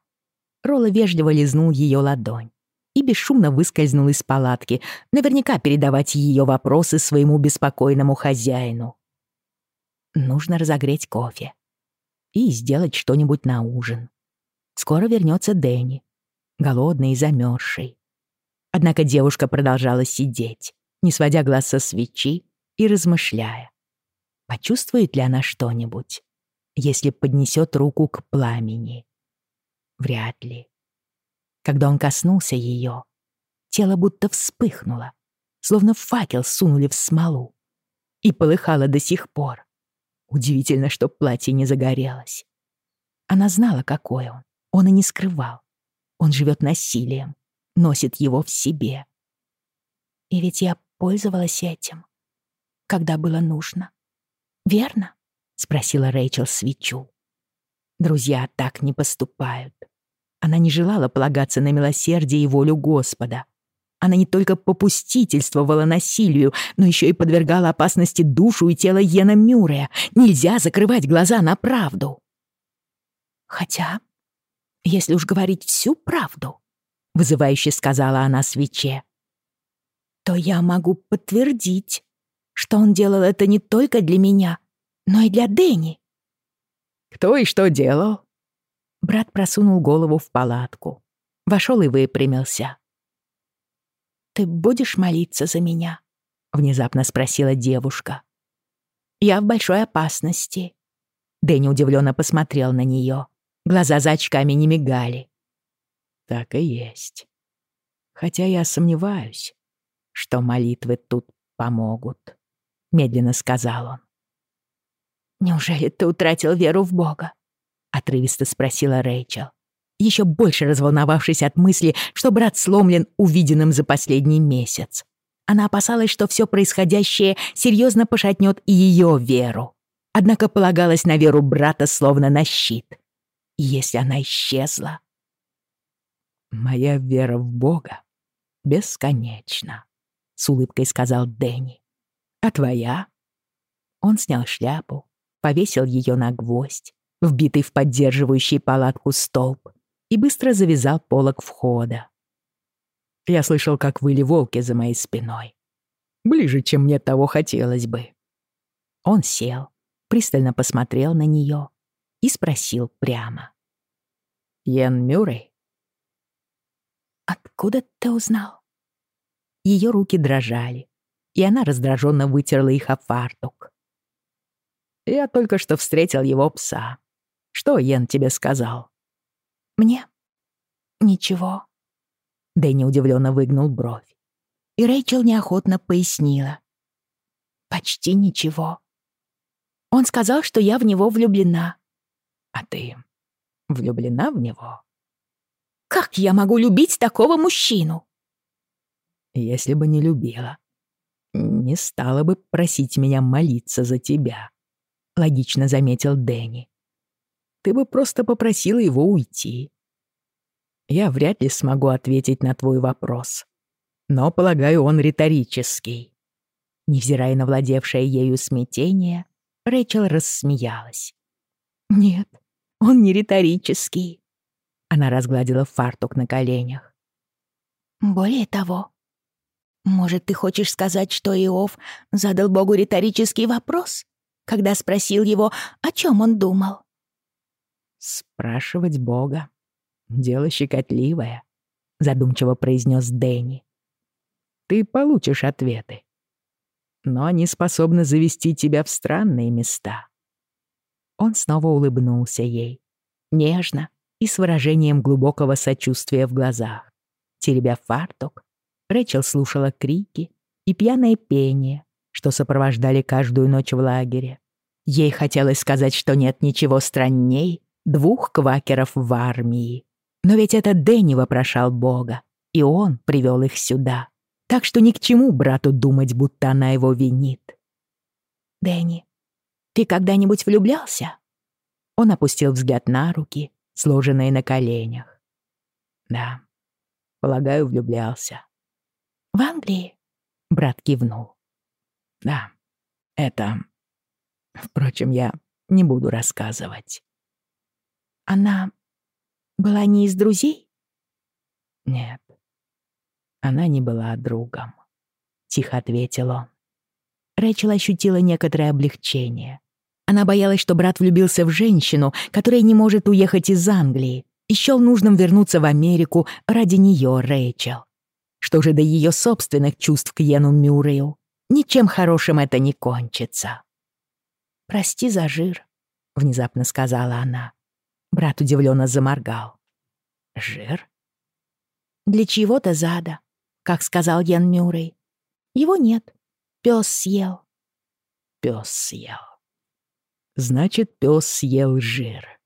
S1: Ролла вежливо лизнул ее ладонь и бесшумно выскользнул из палатки, наверняка передавать ее вопросы своему беспокойному хозяину. Нужно разогреть кофе и сделать что-нибудь на ужин. Скоро вернется Дэнни, голодный и замерзший. Однако девушка продолжала сидеть, не сводя глаз со свечи и размышляя. Почувствует ли она что-нибудь, если поднесет руку к пламени? Вряд ли. Когда он коснулся ее, тело будто вспыхнуло, словно факел сунули в смолу, и полыхало до сих пор. Удивительно, что платье не загорелось. Она знала, какой он, он и не скрывал. Он живет насилием, носит его в себе. И ведь я пользовалась этим, когда было нужно. Верно? Спросила Рэйчел свечу. Друзья так не поступают. Она не желала полагаться на милосердие и волю Господа. Она не только попустительствовала насилию, но еще и подвергала опасности душу и тело Йена Мюррея. Нельзя закрывать глаза на правду. Хотя если уж говорить всю правду, — вызывающе сказала она свече, — то я могу подтвердить, что он делал это не только для меня, но и для Дэнни. «Кто и что делал?» Брат просунул голову в палатку, вошел и выпрямился. «Ты будешь молиться за меня?» — внезапно спросила девушка. «Я в большой опасности». Дэнни удивленно посмотрел на нее. Глаза за очками не мигали. Так и есть. Хотя я сомневаюсь, что молитвы тут помогут, — медленно сказал он.
S3: «Неужели ты утратил веру в Бога?» — отрывисто спросила Рэйчел,
S1: еще больше разволновавшись от мысли, что брат сломлен увиденным за последний месяц. Она опасалась, что все происходящее серьезно пошатнет и ее веру. Однако полагалась на веру брата словно на щит. И если она исчезла... «Моя вера в Бога бесконечна», — с улыбкой сказал Дэнни. «А твоя?» Он снял шляпу, повесил ее на гвоздь, вбитый в поддерживающий палатку столб, и быстро завязал полок входа. Я слышал, как выли волки за моей спиной. Ближе, чем мне того хотелось бы. Он сел, пристально посмотрел на нее и спросил прямо. «Йен Мюррей?»
S3: «Откуда ты узнал?»
S1: Ее руки дрожали, и она раздраженно вытерла их о фартук. «Я только что встретил его пса. Что Йен тебе сказал?»
S3: «Мне? Ничего».
S1: Дэнни удивленно выгнул бровь. И Рэйчел неохотно пояснила.
S3: «Почти ничего. Он сказал, что я в него влюблена».
S1: «А ты влюблена в него?»
S3: «Как я могу любить такого мужчину?»
S1: «Если бы не любила, не стала бы просить меня молиться за тебя», — логично заметил Дэнни. «Ты бы просто попросила его уйти я вряд ли смогу ответить на твой вопрос. Но, полагаю, он риторический». Невзирая на владевшее ею смятение, Рэйчел рассмеялась.
S3: «Нет, он не риторический».
S1: Она разгладила фартук на коленях.
S3: «Более того, может, ты хочешь сказать, что Иов задал Богу риторический вопрос, когда спросил его, о чем он думал?»
S1: «Спрашивать Бога «Дело щекотливое», — задумчиво произнес Дэнни. «Ты получишь ответы, но они способны завести тебя в странные места». Он снова улыбнулся ей, нежно и с выражением глубокого сочувствия в глазах. Теребя фартук, Рэчел слушала крики и пьяное пение, что сопровождали каждую ночь в лагере. Ей хотелось сказать, что нет ничего странней двух квакеров в армии. Но ведь это Дэнни вопрошал Бога, и он привел их сюда. Так что ни к чему брату думать, будто она его винит.
S3: «Дэнни, ты когда-нибудь влюблялся?»
S1: Он опустил взгляд на руки, сложенные на коленях. «Да, полагаю, влюблялся».
S3: «В Англии?»
S1: — брат кивнул. «Да, это... Впрочем, я не буду рассказывать».
S3: «Она была не из друзей?
S1: Нет, она не была другом, тихо ответил он. Рэчел ощутила некоторое облегчение. Она боялась, что брат влюбился в женщину, которая не может уехать из Англии, и счёл нужным вернуться в Америку ради неё, Рэйчел. Что же до её собственных чувств к Йену Мюррею? Ничем хорошим это не кончится.
S3: «Прости за жир», — внезапно сказала она.
S1: Брат удивленно заморгал. «Жир?»
S3: «Для чего-то зада», как сказал Ян Мюррей. «Его нет. Пёс съел».
S1: «Пёс съел». «Значит, пёс съел жир».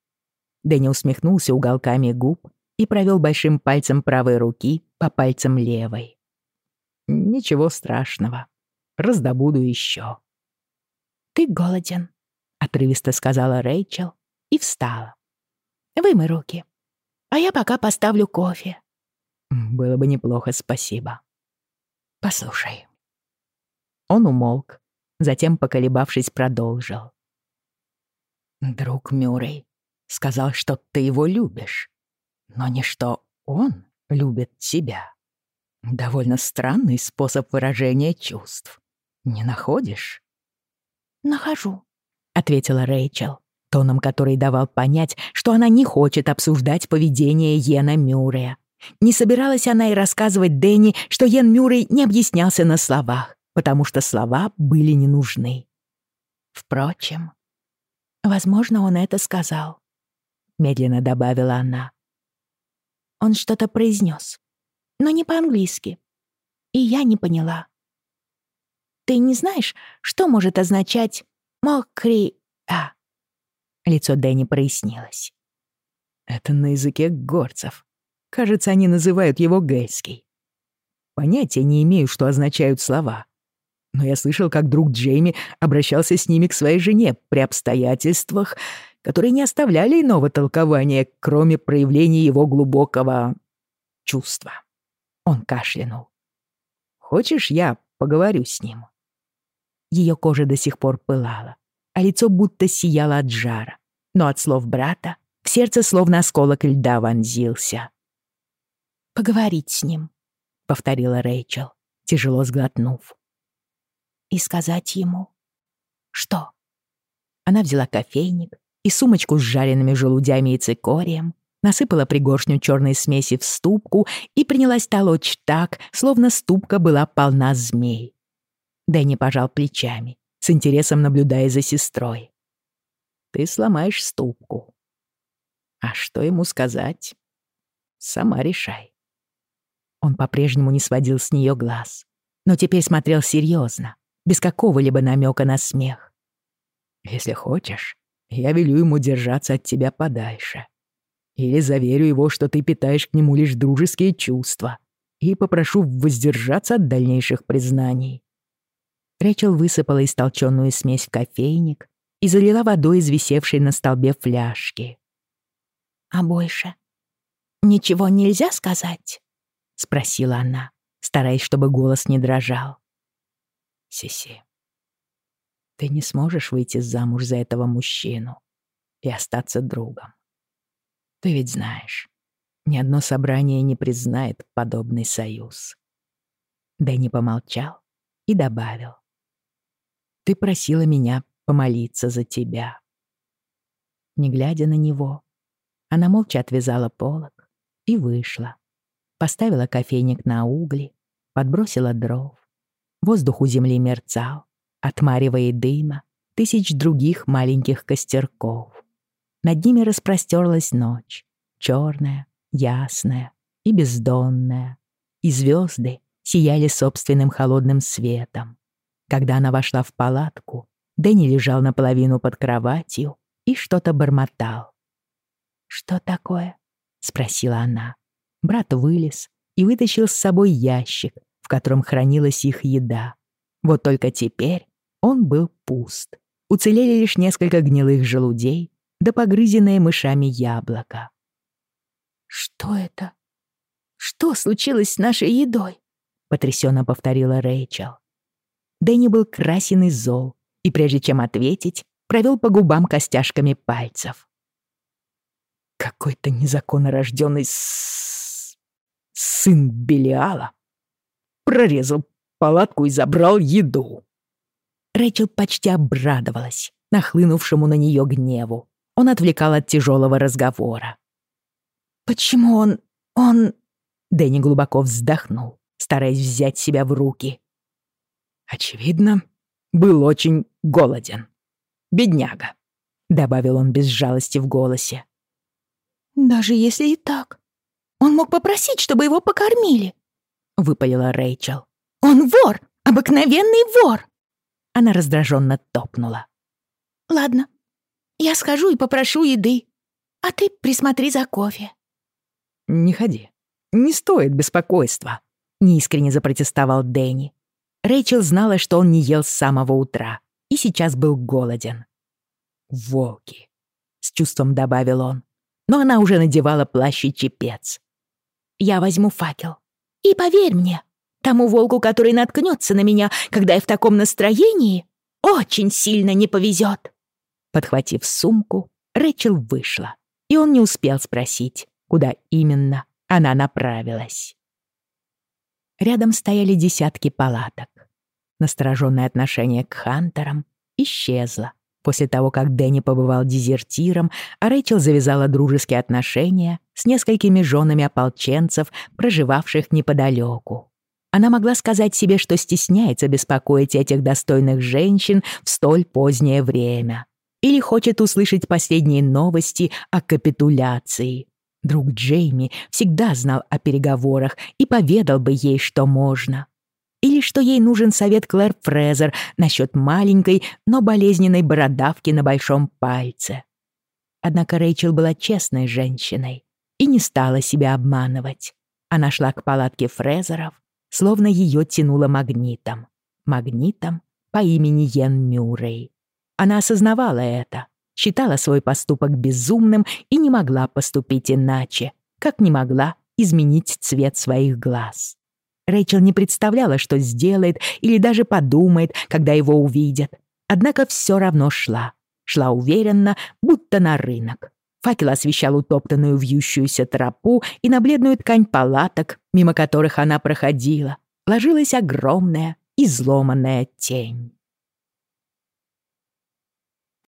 S1: Дэнни усмехнулся уголками губ и провел большим пальцем правой руки по пальцам левой. «Ничего страшного. Раздобуду еще.
S3: «Ты голоден», — отрывисто сказала Рэйчел и встала. Вымой руки. А я пока поставлю кофе.
S1: Было бы неплохо, спасибо.
S3: Послушай.
S1: Он умолк, затем, поколебавшись, продолжил.
S3: Друг Мюррей сказал, что ты его любишь, но не что он любит тебя. Довольно странный способ выражения чувств. Не находишь?
S1: «Нахожу», — ответила Рэйчел тоном который давал понять, что она не хочет обсуждать поведение Йена Мюррея. Не собиралась она и рассказывать Дэнни, что Йен Мюррей не объяснялся на словах, потому что слова были не нужны.
S3: Впрочем, возможно, он это сказал, медленно добавила она.
S1: Он что-то произнес, но не по-английски. И я не поняла. Ты не знаешь, что может означать «мокри...» Лицо Дэнни прояснилось.
S2: Это на языке горцев. Кажется, они называют его гельский. Понятия не имею, что означают слова. Но я слышал, как друг Джейми обращался с ними к своей жене при обстоятельствах, которые не оставляли иного толкования, кроме проявления его глубокого чувства. Он кашлянул. «Хочешь, я поговорю с ним?»
S1: Ее кожа до сих пор пылала, а лицо будто сияло от жара. Но от слов брата в сердце словно осколок льда вонзился. «Поговорить с ним», — повторила Рэйчел, тяжело сглотнув. «И сказать ему...» «Что?» Она взяла кофейник и сумочку с жареными желудями и цикорием, насыпала пригоршню черной смеси в ступку и принялась толочь так, словно ступка была полна змей. Дэнни пожал плечами, с интересом наблюдая за сестрой. «Ты сломаешь ступку. А что ему сказать? Сама решай». Он по-прежнему не сводил с нее глаз, но теперь смотрел серьезно, без какого-либо намека на смех. «Если хочешь, я велю ему держаться от тебя подальше. Или заверю его, что ты питаешь к нему лишь дружеские чувства, и попрошу воздержаться от дальнейших признаний». Рэчел высыпала истолченную смесь в кофейник и залила водой из висевшей на столбе фляжки. «А больше ничего нельзя сказать?» — спросила она, стараясь, чтобы голос не дрожал. «Сиси, ты не сможешь выйти замуж за этого мужчину и остаться другом. Ты ведь знаешь, ни одно собрание не признает подобный союз. Дэнни помолчал и добавил. Ты просила меня помолиться за тебя. Не глядя на него, она молча отвязала полок и вышла. Поставила кофейник на угли, подбросила дров. Воздух у земли мерцал, отмаривая дыма тысяч других маленьких костерков. Над ними распростерлась ночь, черная, ясная и бездонная, и звезды сияли собственным холодным светом. Когда она вошла в палатку, Дэнни лежал наполовину под кроватью и что-то бормотал. «Что такое?» — спросила она. Брат вылез и вытащил с собой ящик, в котором хранилась их еда. Вот только теперь он был пуст. Уцелели лишь несколько гнилых желудей да погрызенное мышами яблоко. «Что это? Что случилось с нашей едой?» — потрясенно повторила Рэйчел. Дэнни был красен и зол, и прежде чем ответить, провел по губам костяшками пальцев. Какой-то незаконно рожденный с... сын Белиала прорезал палатку и забрал еду. Рэйчел почти обрадовалась нахлынувшему на нее гневу. Он отвлекал от тяжелого разговора. «Почему он... он...» Дэнни глубоко вздохнул, стараясь взять себя в руки. «Очевидно, был очень голоден. Бедняга», — добавил он без жалости в голосе. «Даже если и так, он мог попросить, чтобы его покормили», — выпалила Рэйчел. «Он вор! Обыкновенный вор!» Она раздраженно топнула. «Ладно, я схожу и попрошу еды, а ты присмотри за кофе». «Не ходи. Не стоит беспокойства», — неискренне запротестовал Дэнни. Рэйчел знала, что он не ел с самого утра и сейчас был голоден. «Волки», — с чувством добавил он, но она уже надевала плащ и чепец. «Я возьму факел. И поверь мне, Тому волку, который наткнется на меня, когда я в таком настроении, очень сильно не повезет. Подхватив сумку, Рэчел вышла, и он не успел спросить, куда именно она направилась. Рядом стояли десятки палаток. Настороженное отношение к Хантерам исчезло после того, как Дэнни побывал дезертиром, а Рэйчел завязала дружеские отношения с несколькими женами ополченцев, проживавших неподалеку. Она могла сказать себе, что стесняется беспокоить этих достойных женщин в столь позднее время. Или хочет услышать последние новости о капитуляции. Друг Джейми всегда знал о переговорах и поведал бы ей, что можно. Или что ей нужен совет Клэр Фрезер насчет маленькой, но болезненной бородавки на большом пальце. Однако Рэйчел была честной женщиной и не стала себя обманывать. Она шла к палатке Фрезеров, словно ее тянуло магнитом. Магнитом по имени Йен Мюррей. Она осознавала это, считала свой поступок безумным и не могла поступить иначе, как не могла изменить цвет своих глаз. Рэйчел не представляла, что сделает или даже подумает, когда его увидят. Однако все равно шла. Шла уверенно, будто на рынок. Факел освещал утоптанную вьющуюся тропу, и на бледную ткань палаток, мимо которых она проходила, ложилась огромная, изломанная тень.